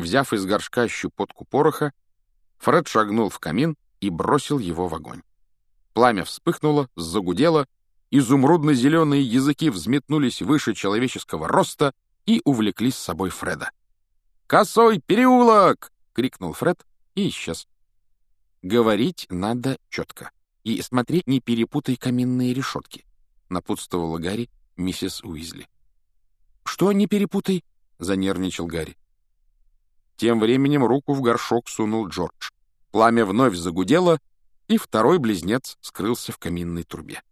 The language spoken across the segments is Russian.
Взяв из горшка щепотку пороха, Фред шагнул в камин и бросил его в огонь. Пламя вспыхнуло, загудело, изумрудно-зеленые языки взметнулись выше человеческого роста и увлекли с собой Фреда. «Косой переулок!» — крикнул Фред и исчез. «Говорить надо четко. И смотри, не перепутай каминные решетки», — напутствовала Гарри миссис Уизли. «Что не перепутай?» — занервничал Гарри. Тем временем руку в горшок сунул Джордж. Пламя вновь загудело, и второй близнец скрылся в каминной трубе.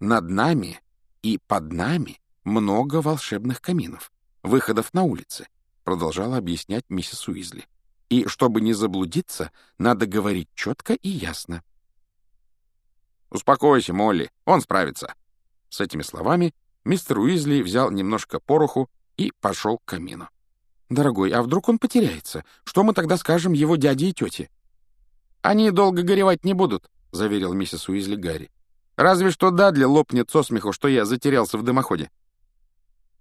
Над нами и под нами много волшебных каминов, выходов на улицы, продолжала объяснять миссис Уизли. И чтобы не заблудиться, надо говорить четко и ясно. «Успокойся, Молли, он справится». С этими словами мистер Уизли взял немножко пороху и пошел к камину. «Дорогой, а вдруг он потеряется? Что мы тогда скажем его дяде и тете?» «Они долго горевать не будут», — заверил миссис Уизли Гарри. «Разве что Дадли лопнет со смеху, что я затерялся в дымоходе».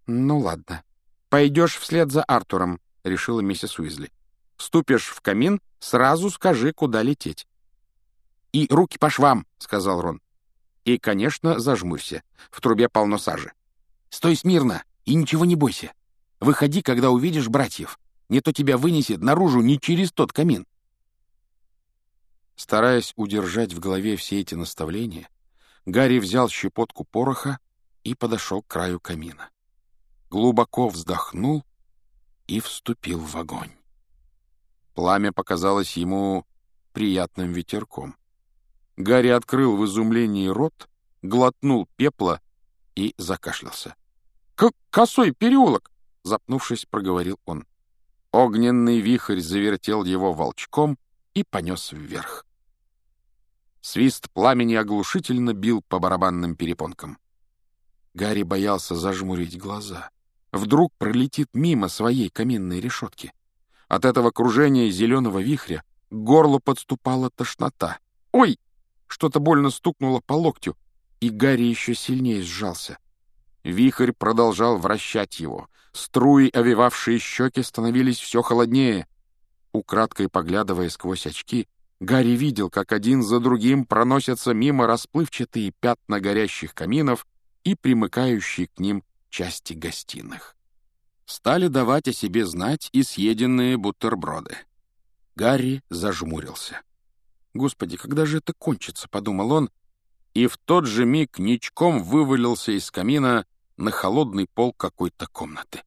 «Ну ладно. Пойдешь вслед за Артуром», — решила миссис Уизли. «Ступишь в камин, сразу скажи, куда лететь». «И руки по швам», — сказал Рон. «И, конечно, зажмурься. В трубе полно сажи». «Стой смирно и ничего не бойся. Выходи, когда увидишь братьев. Не то тебя вынесет наружу не через тот камин». Стараясь удержать в голове все эти наставления, Гарри взял щепотку пороха и подошел к краю камина. Глубоко вздохнул и вступил в огонь. Пламя показалось ему приятным ветерком. Гарри открыл в изумлении рот, глотнул пепла и закашлялся. «Как косой переулок!» — запнувшись, проговорил он. Огненный вихрь завертел его волчком и понес вверх. Свист пламени оглушительно бил по барабанным перепонкам. Гарри боялся зажмурить глаза. Вдруг пролетит мимо своей каминной решетки. От этого кружения зеленого вихря к горлу подступала тошнота. «Ой!» — что-то больно стукнуло по локтю, и Гарри еще сильнее сжался. Вихрь продолжал вращать его. Струи, овивавшие щеки, становились все холоднее. Украдкой поглядывая сквозь очки, Гарри видел, как один за другим проносятся мимо расплывчатые пятна горящих каминов и примыкающие к ним части гостиных. Стали давать о себе знать и съеденные бутерброды. Гарри зажмурился. «Господи, когда же это кончится?» — подумал он, и в тот же миг ничком вывалился из камина на холодный пол какой-то комнаты.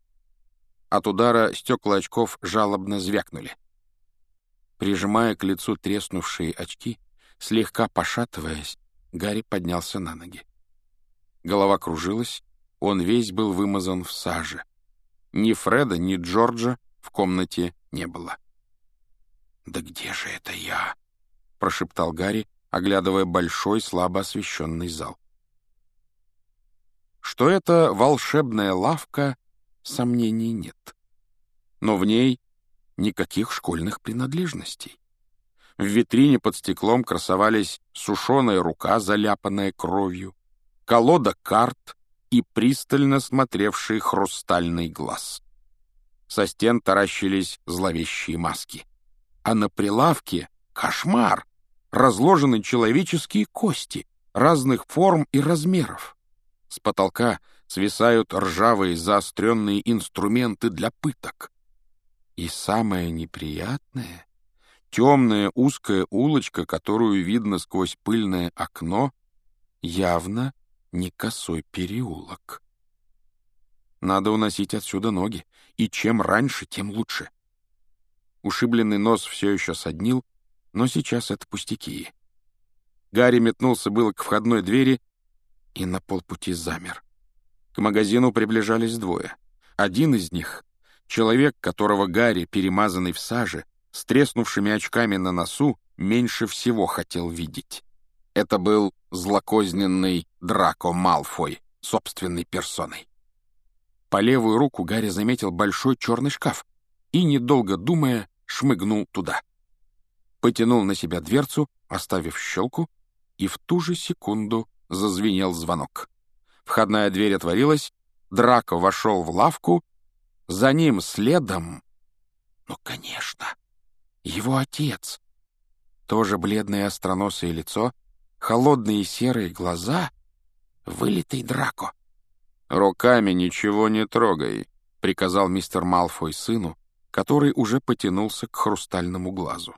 От удара стекла очков жалобно звякнули. Прижимая к лицу треснувшие очки, слегка пошатываясь, Гарри поднялся на ноги. Голова кружилась, он весь был вымазан в саже. Ни Фреда, ни Джорджа в комнате не было. «Да где же это я?» — прошептал Гарри, оглядывая большой, слабо освещенный зал. Что это волшебная лавка, сомнений нет. Но в ней никаких школьных принадлежностей. В витрине под стеклом красовались сушеная рука, заляпанная кровью, колода карт и пристально смотревший хрустальный глаз. Со стен таращились зловещие маски. А на прилавке — кошмар! Разложены человеческие кости разных форм и размеров. С потолка свисают ржавые заостренные инструменты для пыток. И самое неприятное — темная узкая улочка, которую видно сквозь пыльное окно, явно не косой переулок. Надо уносить отсюда ноги, и чем раньше, тем лучше. Ушибленный нос все еще соднил, но сейчас это пустяки. Гарри метнулся было к входной двери и на полпути замер. К магазину приближались двое. Один из них Человек, которого Гарри, перемазанный в саже, с треснувшими очками на носу, меньше всего хотел видеть. Это был злокозненный Драко Малфой, собственной персоной. По левую руку Гарри заметил большой черный шкаф и, недолго думая, шмыгнул туда. Потянул на себя дверцу, оставив щелку, и в ту же секунду зазвенел звонок. Входная дверь отворилась, Драко вошел в лавку за ним следом Ну, конечно, его отец. Тоже бледное остроносое лицо, холодные серые глаза, вылитый Драко. «Руками ничего не трогай», — приказал мистер Малфой сыну, который уже потянулся к хрустальному глазу.